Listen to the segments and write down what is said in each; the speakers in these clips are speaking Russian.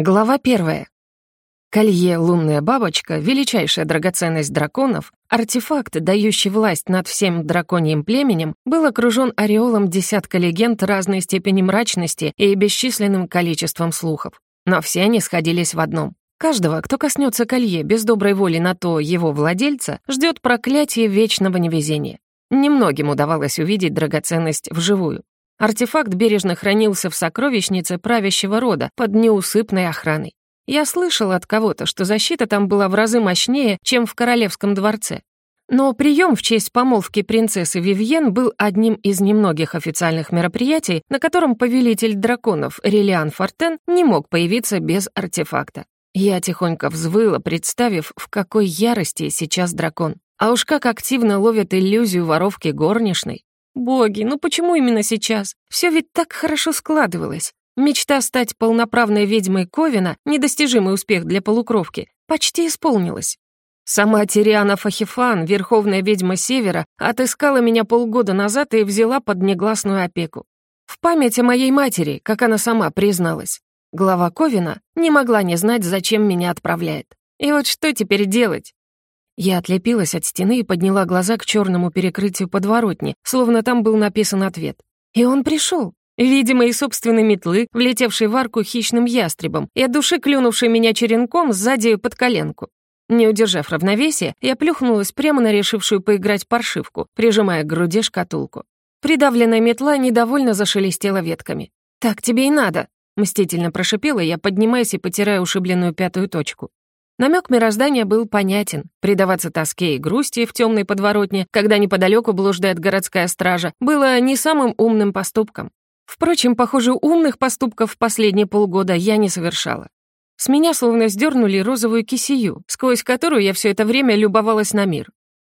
Глава первая. Колье «Лунная бабочка» — величайшая драгоценность драконов, артефакт, дающий власть над всем драконьим племенем, был окружен ореолом десятка легенд разной степени мрачности и бесчисленным количеством слухов. Но все они сходились в одном. Каждого, кто коснется колье без доброй воли на то его владельца, ждет проклятие вечного невезения. Немногим удавалось увидеть драгоценность вживую. Артефакт бережно хранился в сокровищнице правящего рода под неусыпной охраной. Я слышал от кого-то, что защита там была в разы мощнее, чем в королевском дворце. Но прием в честь помолвки принцессы Вивьен был одним из немногих официальных мероприятий, на котором повелитель драконов Релиан Фортен не мог появиться без артефакта. Я тихонько взвыла, представив, в какой ярости сейчас дракон. А уж как активно ловят иллюзию воровки горничной. Боги, ну почему именно сейчас? Все ведь так хорошо складывалось. Мечта стать полноправной ведьмой Ковина, недостижимый успех для полукровки, почти исполнилась. Сама Тириана Фахифан, верховная ведьма Севера, отыскала меня полгода назад и взяла под негласную опеку. В память о моей матери, как она сама призналась. Глава Ковина не могла не знать, зачем меня отправляет. И вот что теперь делать? Я отлепилась от стены и подняла глаза к черному перекрытию подворотни, словно там был написан ответ. И он пришел. Видимо, из собственной метлы, влетевшей в арку хищным ястребом и от души клюнувшей меня черенком сзади под коленку. Не удержав равновесия, я плюхнулась прямо на решившую поиграть паршивку, прижимая к груди шкатулку. Придавленная метла недовольно зашелестела ветками. «Так тебе и надо», — мстительно прошипела я, поднимаясь и потирая ушибленную пятую точку. Намек мироздания был понятен. Предаваться тоске и грусти в темной подворотне, когда неподалеку блуждает городская стража, было не самым умным поступком. Впрочем, похоже, умных поступков в последние полгода я не совершала. С меня словно сдернули розовую кисию, сквозь которую я все это время любовалась на мир.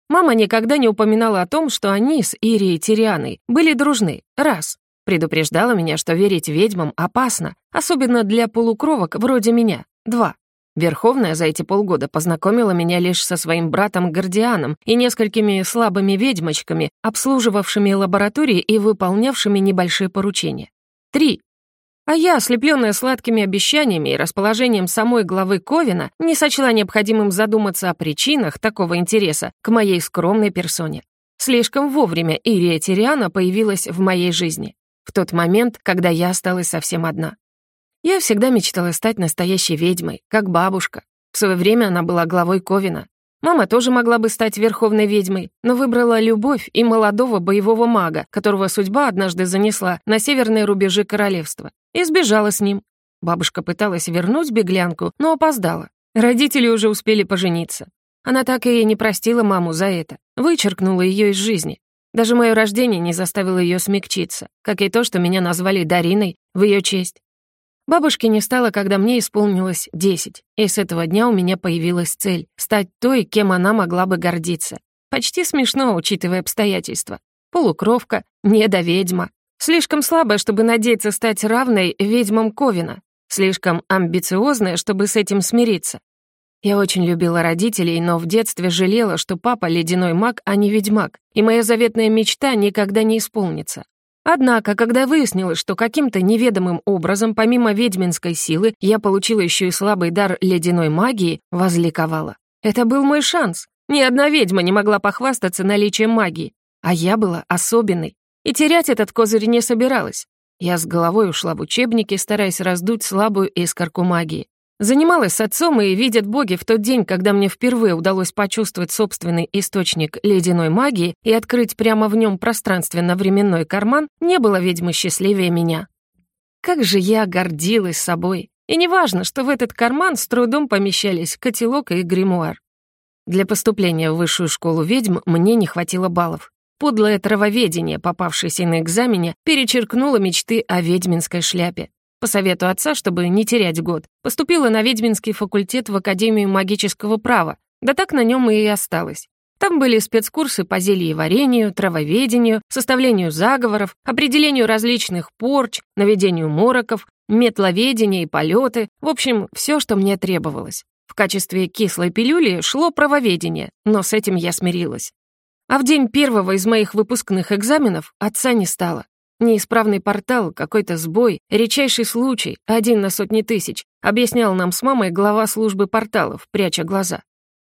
Мама никогда не упоминала о том, что они с Ирией Тирианой были дружны, раз. Предупреждала меня, что верить ведьмам опасно, особенно для полукровок вроде меня, два. Верховная за эти полгода познакомила меня лишь со своим братом Гордианом и несколькими слабыми ведьмочками, обслуживавшими лаборатории и выполнявшими небольшие поручения. Три. А я, ослепленная сладкими обещаниями и расположением самой главы Ковина, не сочла необходимым задуматься о причинах такого интереса к моей скромной персоне. Слишком вовремя Ирия Тириана появилась в моей жизни. В тот момент, когда я осталась совсем одна. Я всегда мечтала стать настоящей ведьмой, как бабушка. В свое время она была главой Ковина. Мама тоже могла бы стать верховной ведьмой, но выбрала любовь и молодого боевого мага, которого судьба однажды занесла на северные рубежи королевства, и сбежала с ним. Бабушка пыталась вернуть беглянку, но опоздала. Родители уже успели пожениться. Она так и не простила маму за это, вычеркнула ее из жизни. Даже мое рождение не заставило ее смягчиться, как и то, что меня назвали Дариной в ее честь. Бабушки не стало, когда мне исполнилось 10, и с этого дня у меня появилась цель — стать той, кем она могла бы гордиться. Почти смешно, учитывая обстоятельства. Полукровка, недоведьма. Слишком слабая, чтобы надеяться стать равной ведьмам Ковина. Слишком амбициозная, чтобы с этим смириться. Я очень любила родителей, но в детстве жалела, что папа — ледяной маг, а не ведьмак, и моя заветная мечта никогда не исполнится. Однако, когда выяснилось, что каким-то неведомым образом, помимо ведьминской силы, я получила еще и слабый дар ледяной магии, возликовала. Это был мой шанс. Ни одна ведьма не могла похвастаться наличием магии. А я была особенной. И терять этот козырь не собиралась. Я с головой ушла в учебники, стараясь раздуть слабую искорку магии. Занималась с отцом, и видят боги в тот день, когда мне впервые удалось почувствовать собственный источник ледяной магии и открыть прямо в нем пространственно-временной карман, не было ведьмы счастливее меня. Как же я гордилась собой. И неважно, что в этот карман с трудом помещались котелок и гримуар. Для поступления в высшую школу ведьм мне не хватило баллов. Подлое травоведение, попавшееся на экзамене, перечеркнуло мечты о ведьминской шляпе. По совету отца, чтобы не терять год, поступила на ведьминский факультет в Академию магического права, да так на нем и осталась. Там были спецкурсы по зельеварению, травоведению, составлению заговоров, определению различных порч, наведению мороков, метловедение и полеты, в общем, все, что мне требовалось. В качестве кислой пилюли шло правоведение, но с этим я смирилась. А в день первого из моих выпускных экзаменов отца не стало. Неисправный портал, какой-то сбой, редчайший случай, один на сотни тысяч, объяснял нам с мамой глава службы порталов, пряча глаза.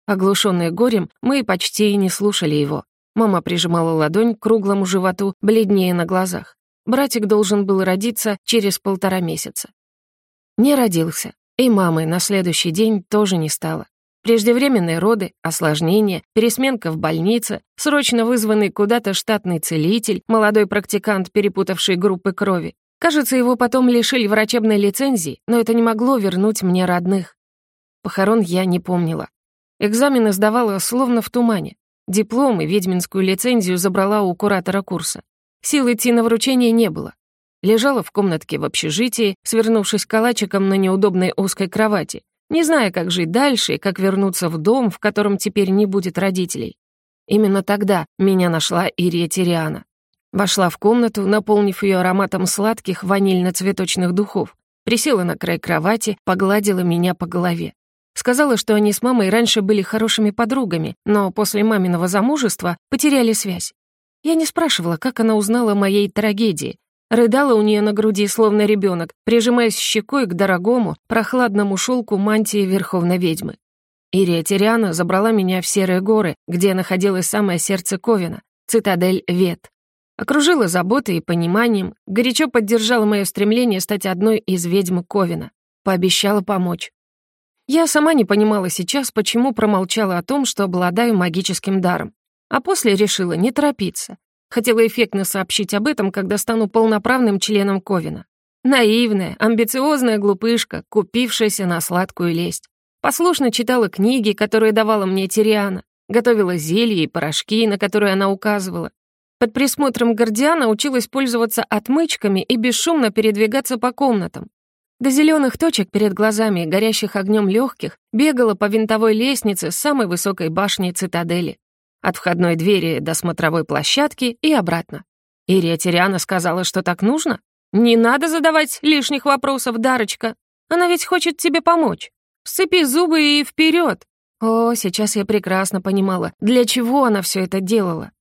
Оглушенные горем, мы почти и не слушали его. Мама прижимала ладонь к круглому животу, бледнее на глазах. Братик должен был родиться через полтора месяца. Не родился, и мамы на следующий день тоже не стало. Преждевременные роды, осложнения, пересменка в больнице, срочно вызванный куда-то штатный целитель, молодой практикант, перепутавший группы крови. Кажется, его потом лишили врачебной лицензии, но это не могло вернуть мне родных. Похорон я не помнила. Экзамены сдавала словно в тумане. Диплом и ведьминскую лицензию забрала у куратора курса. Сил идти на вручение не было. Лежала в комнатке в общежитии, свернувшись калачиком на неудобной узкой кровати, не зная, как жить дальше и как вернуться в дом, в котором теперь не будет родителей. Именно тогда меня нашла Ирия Тириана. Вошла в комнату, наполнив ее ароматом сладких ванильно-цветочных духов, присела на край кровати, погладила меня по голове. Сказала, что они с мамой раньше были хорошими подругами, но после маминого замужества потеряли связь. Я не спрашивала, как она узнала о моей трагедии, Рыдала у нее на груди, словно ребенок, прижимаясь щекой к дорогому, прохладному шелку мантии верховной ведьмы. Ирия Тириана забрала меня в Серые горы, где находилось самое сердце Ковина, цитадель Вет. Окружила заботой и пониманием, горячо поддержала мое стремление стать одной из ведьм Ковина. Пообещала помочь. Я сама не понимала сейчас, почему промолчала о том, что обладаю магическим даром. А после решила не торопиться. Хотела эффектно сообщить об этом, когда стану полноправным членом Ковина. Наивная, амбициозная глупышка, купившаяся на сладкую лесть. Послушно читала книги, которые давала мне Тириана, готовила зелья и порошки, на которые она указывала. Под присмотром Гордиана училась пользоваться отмычками и бесшумно передвигаться по комнатам. До зеленых точек перед глазами, горящих огнем легких, бегала по винтовой лестнице самой высокой башни цитадели. От входной двери до смотровой площадки и обратно. Ирия Тириана сказала, что так нужно. Не надо задавать лишних вопросов, Дарочка. Она ведь хочет тебе помочь. Сцепи зубы и вперед. О, сейчас я прекрасно понимала, для чего она все это делала.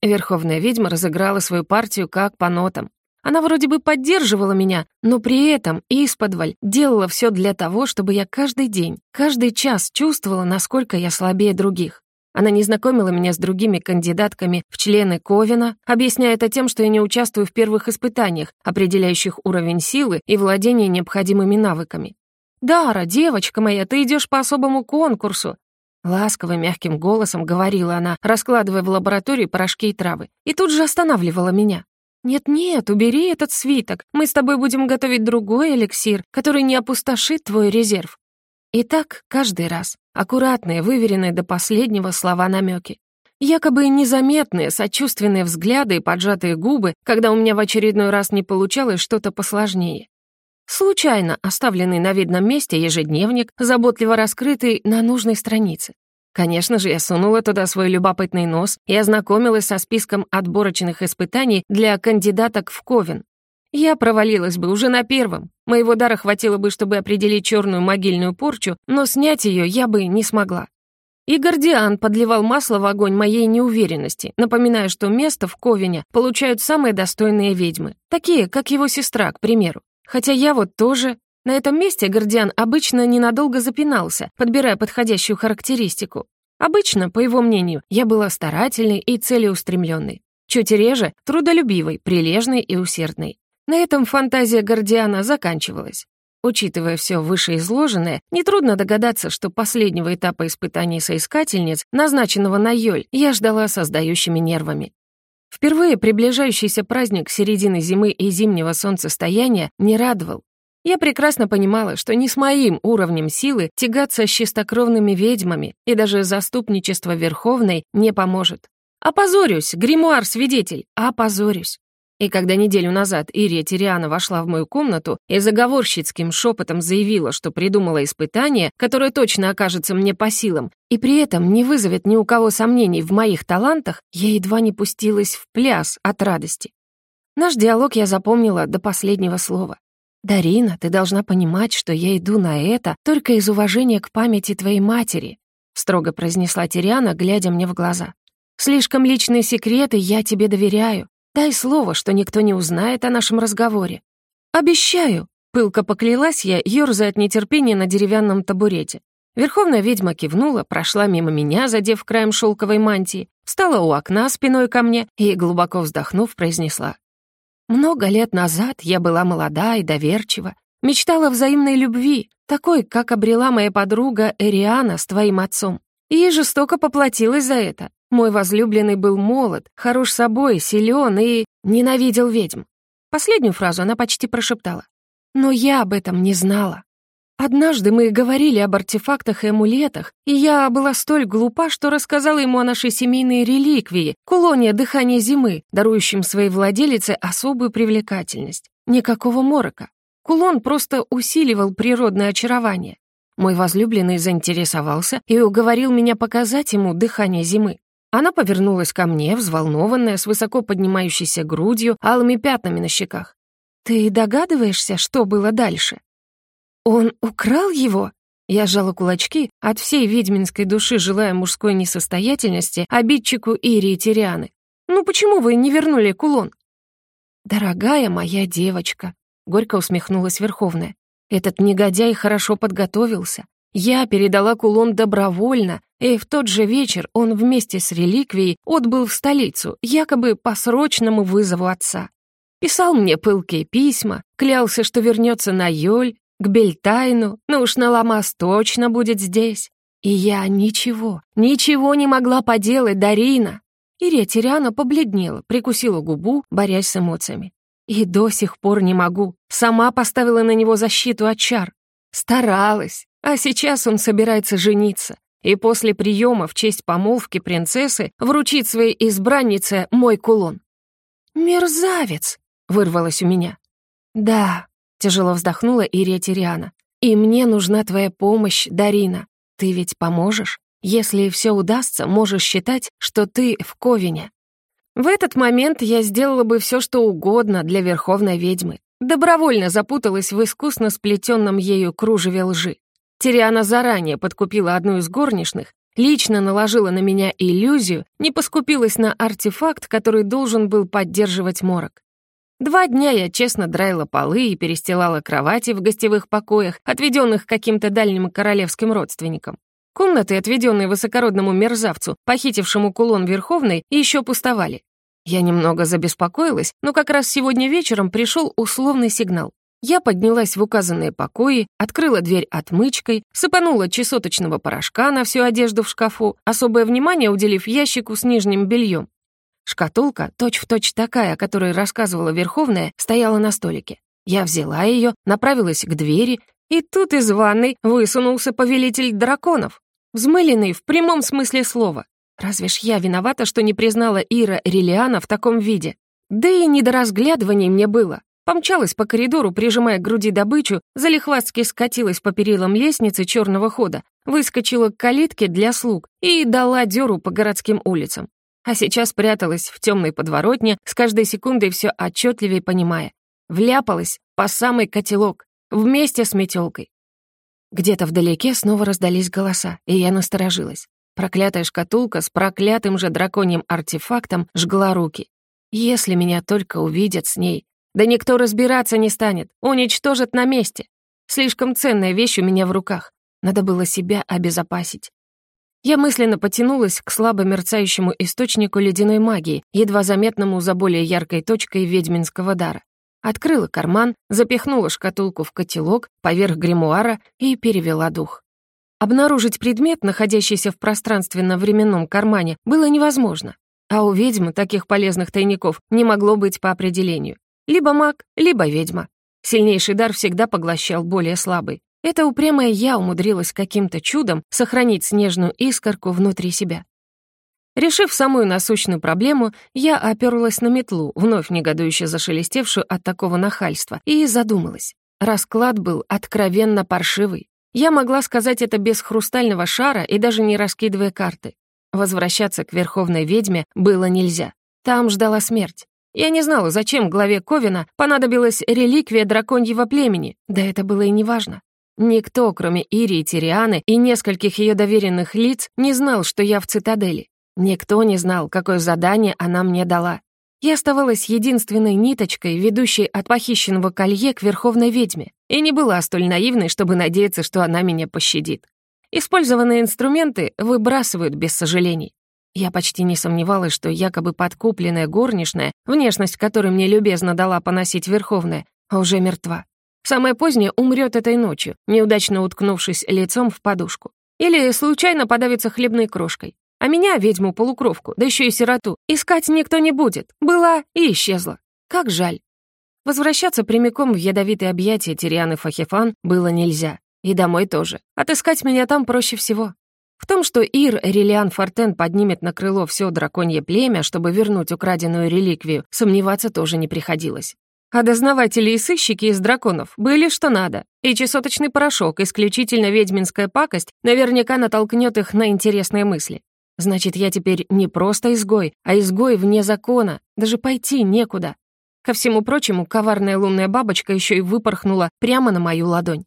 Верховная ведьма разыграла свою партию как по нотам. Она вроде бы поддерживала меня, но при этом исподволь делала все для того, чтобы я каждый день, каждый час чувствовала, насколько я слабее других. Она не знакомила меня с другими кандидатками в члены Ковина, объясняя это тем, что я не участвую в первых испытаниях, определяющих уровень силы и владение необходимыми навыками. «Дара, девочка моя, ты идешь по особому конкурсу!» Ласково, мягким голосом говорила она, раскладывая в лаборатории порошки и травы, и тут же останавливала меня. «Нет-нет, убери этот свиток, мы с тобой будем готовить другой эликсир, который не опустошит твой резерв». И так каждый раз. Аккуратные, выверенные до последнего слова намеки. Якобы незаметные, сочувственные взгляды и поджатые губы, когда у меня в очередной раз не получалось что-то посложнее. Случайно оставленный на видном месте ежедневник, заботливо раскрытый на нужной странице. Конечно же, я сунула туда свой любопытный нос и ознакомилась со списком отборочных испытаний для кандидаток в Ковен. Я провалилась бы уже на первом. Моего дара хватило бы, чтобы определить черную могильную порчу, но снять ее я бы не смогла. И Гордиан подливал масло в огонь моей неуверенности, напоминая, что место в Ковине получают самые достойные ведьмы, такие, как его сестра, к примеру. Хотя я вот тоже... На этом месте Гордиан обычно ненадолго запинался, подбирая подходящую характеристику. Обычно, по его мнению, я была старательной и целеустремленной. Чуть реже — трудолюбивой, прилежной и усердной. На этом фантазия Гордиана заканчивалась. Учитывая все вышеизложенное, нетрудно догадаться, что последнего этапа испытаний соискательниц, назначенного на Йоль, я ждала со сдающими нервами. Впервые приближающийся праздник середины зимы и зимнего солнцестояния не радовал. Я прекрасно понимала, что не с моим уровнем силы тягаться с чистокровными ведьмами и даже заступничество Верховной не поможет. Опозорюсь, гримуар-свидетель, опозорюсь. И когда неделю назад Ирия Тириана вошла в мою комнату и заговорщицким шепотом заявила, что придумала испытание, которое точно окажется мне по силам, и при этом не вызовет ни у кого сомнений в моих талантах, я едва не пустилась в пляс от радости. Наш диалог я запомнила до последнего слова. «Дарина, ты должна понимать, что я иду на это только из уважения к памяти твоей матери», строго произнесла Тириана, глядя мне в глаза. «Слишком личные секреты я тебе доверяю. Дай слово, что никто не узнает о нашем разговоре». «Обещаю», — пылко поклялась я, ёрзая от нетерпения на деревянном табурете. Верховная ведьма кивнула, прошла мимо меня, задев краем шелковой мантии, встала у окна спиной ко мне и, глубоко вздохнув, произнесла. «Много лет назад я была молода и доверчива, мечтала взаимной любви, такой, как обрела моя подруга Эриана с твоим отцом, и жестоко поплатилась за это. Мой возлюбленный был молод, хорош собой, силен и ненавидел ведьм». Последнюю фразу она почти прошептала. «Но я об этом не знала». Однажды мы говорили об артефактах и амулетах, и я была столь глупа, что рассказала ему о нашей семейной реликвии, кулоне дыхания зимы, дарующем своей владелице особую привлекательность. Никакого морока. Кулон просто усиливал природное очарование. Мой возлюбленный заинтересовался и уговорил меня показать ему дыхание зимы. Она повернулась ко мне, взволнованная, с высоко поднимающейся грудью, алыми пятнами на щеках. «Ты догадываешься, что было дальше?» «Он украл его?» Я сжала кулачки, от всей ведьминской души желая мужской несостоятельности обидчику Ирии Тирианы. «Ну почему вы не вернули кулон?» «Дорогая моя девочка», — горько усмехнулась Верховная, «этот негодяй хорошо подготовился. Я передала кулон добровольно, и в тот же вечер он вместе с реликвией отбыл в столицу, якобы по срочному вызову отца. Писал мне пылкие письма, клялся, что вернется на Йоль, к Бельтайну, ну уж на Ламас точно будет здесь. И я ничего, ничего не могла поделать, Дарина. Ирия Тириана побледнела, прикусила губу, борясь с эмоциями. И до сих пор не могу. Сама поставила на него защиту от чар. Старалась. А сейчас он собирается жениться. И после приема в честь помолвки принцессы вручит своей избраннице мой кулон. «Мерзавец!» — вырвалось у меня. «Да, Тяжело вздохнула Ирия Тириана. «И мне нужна твоя помощь, Дарина. Ты ведь поможешь? Если все удастся, можешь считать, что ты в Ковине». В этот момент я сделала бы все, что угодно для Верховной Ведьмы. Добровольно запуталась в искусно сплетенном ею кружеве лжи. Тириана заранее подкупила одну из горничных, лично наложила на меня иллюзию, не поскупилась на артефакт, который должен был поддерживать морок. Два дня я честно драила полы и перестилала кровати в гостевых покоях, отведенных каким-то дальним королевским родственникам. Комнаты, отведенные высокородному мерзавцу, похитившему кулон Верховной, еще пустовали. Я немного забеспокоилась, но как раз сегодня вечером пришел условный сигнал. Я поднялась в указанные покои, открыла дверь отмычкой, сыпанула чесоточного порошка на всю одежду в шкафу, особое внимание уделив ящику с нижним бельем. Шкатулка, точь-в-точь точь такая, о которой рассказывала Верховная, стояла на столике. Я взяла ее, направилась к двери, и тут из ванной высунулся повелитель драконов, взмыленный в прямом смысле слова. Разве ж я виновата, что не признала Ира Релиана в таком виде? Да и не до разглядываний мне было. Помчалась по коридору, прижимая к груди добычу, залихватски скатилась по перилам лестницы черного хода, выскочила к калитке для слуг и дала дёру по городским улицам а сейчас пряталась в темной подворотне, с каждой секундой все отчетливее понимая. Вляпалась по самый котелок, вместе с метелкой. Где-то вдалеке снова раздались голоса, и я насторожилась. Проклятая шкатулка с проклятым же драконьим артефактом жгла руки. Если меня только увидят с ней, да никто разбираться не станет, уничтожит на месте. Слишком ценная вещь у меня в руках. Надо было себя обезопасить. Я мысленно потянулась к слабо мерцающему источнику ледяной магии, едва заметному за более яркой точкой ведьминского дара. Открыла карман, запихнула шкатулку в котелок поверх гримуара и перевела дух. Обнаружить предмет, находящийся в пространственно-временном кармане, было невозможно. А у ведьмы таких полезных тайников не могло быть по определению. Либо маг, либо ведьма. Сильнейший дар всегда поглощал более слабый. Эта упрямая я умудрилась каким-то чудом сохранить снежную искорку внутри себя. Решив самую насущную проблему, я оперлась на метлу, вновь негодующе зашелестевшую от такого нахальства, и задумалась. Расклад был откровенно паршивый. Я могла сказать это без хрустального шара и даже не раскидывая карты. Возвращаться к Верховной Ведьме было нельзя. Там ждала смерть. Я не знала, зачем главе Ковина понадобилась реликвия драконьего племени, да это было и неважно. Никто, кроме Ирии Тирианы и нескольких ее доверенных лиц, не знал, что я в цитадели. Никто не знал, какое задание она мне дала. Я оставалась единственной ниточкой, ведущей от похищенного колье к верховной ведьме, и не была столь наивной, чтобы надеяться, что она меня пощадит. Использованные инструменты выбрасывают без сожалений. Я почти не сомневалась, что якобы подкупленная горничная, внешность которой мне любезно дала поносить Верховная, уже мертва. Самое позднее умрет этой ночью, неудачно уткнувшись лицом в подушку. Или случайно подавится хлебной крошкой. А меня, ведьму-полукровку, да еще и сироту, искать никто не будет. Была и исчезла. Как жаль. Возвращаться прямиком в ядовитые объятия Тирианы Фахифан было нельзя. И домой тоже. Отыскать меня там проще всего. Том, что Ир Релиан Фортен поднимет на крыло все драконье племя, чтобы вернуть украденную реликвию, сомневаться тоже не приходилось. А дознаватели и сыщики из драконов были что надо. И чесоточный порошок, исключительно ведьминская пакость, наверняка натолкнет их на интересные мысли. Значит, я теперь не просто изгой, а изгой вне закона, даже пойти некуда. Ко всему прочему, коварная лунная бабочка еще и выпорхнула прямо на мою ладонь.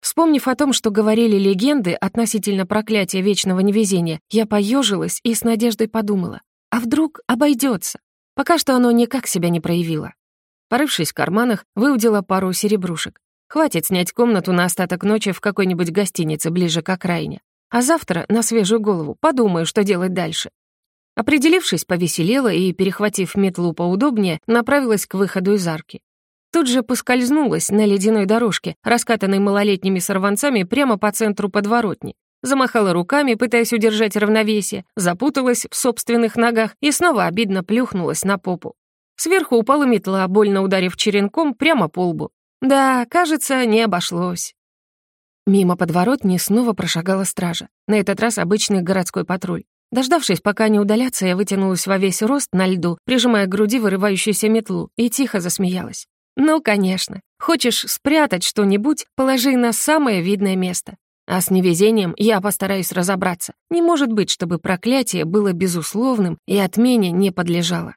Вспомнив о том, что говорили легенды относительно проклятия вечного невезения, я поежилась и с надеждой подумала, а вдруг обойдется? Пока что оно никак себя не проявило. Порывшись в карманах, выудила пару серебрушек. Хватит снять комнату на остаток ночи в какой-нибудь гостинице ближе к окраине. А завтра, на свежую голову, подумаю, что делать дальше. Определившись, повеселела и, перехватив метлу поудобнее, направилась к выходу из арки. Тут же поскользнулась на ледяной дорожке, раскатанной малолетними сорванцами прямо по центру подворотни. Замахала руками, пытаясь удержать равновесие, запуталась в собственных ногах и снова обидно плюхнулась на попу. Сверху упала метла, больно ударив черенком прямо по лбу. Да, кажется, не обошлось. Мимо подворотни снова прошагала стража. На этот раз обычный городской патруль. Дождавшись, пока не удалятся, я вытянулась во весь рост на льду, прижимая к груди вырывающуюся метлу, и тихо засмеялась. «Ну, конечно. Хочешь спрятать что-нибудь, положи на самое видное место. А с невезением я постараюсь разобраться. Не может быть, чтобы проклятие было безусловным и отмене не подлежало.